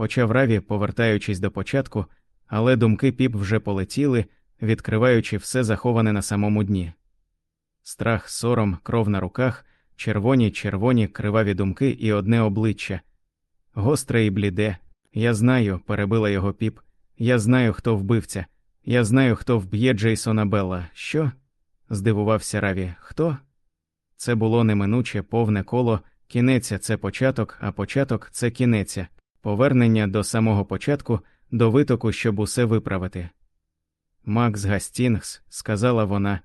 почав Раві, повертаючись до початку, але думки піп вже полетіли, відкриваючи все заховане на самому дні. Страх, сором, кров на руках, червоні, червоні, криваві думки і одне обличчя. Гостре і бліде. Я знаю, перебила його піп. Я знаю, хто вбивця. Я знаю, хто вб'є Джейсона Белла. Що? здивувався Раві. Хто? Це було неминуче повне коло, кінеця це початок, а початок це кінеця, повернення до самого початку, до витоку, щоб усе виправити. Макс Гастінгс, сказала вона,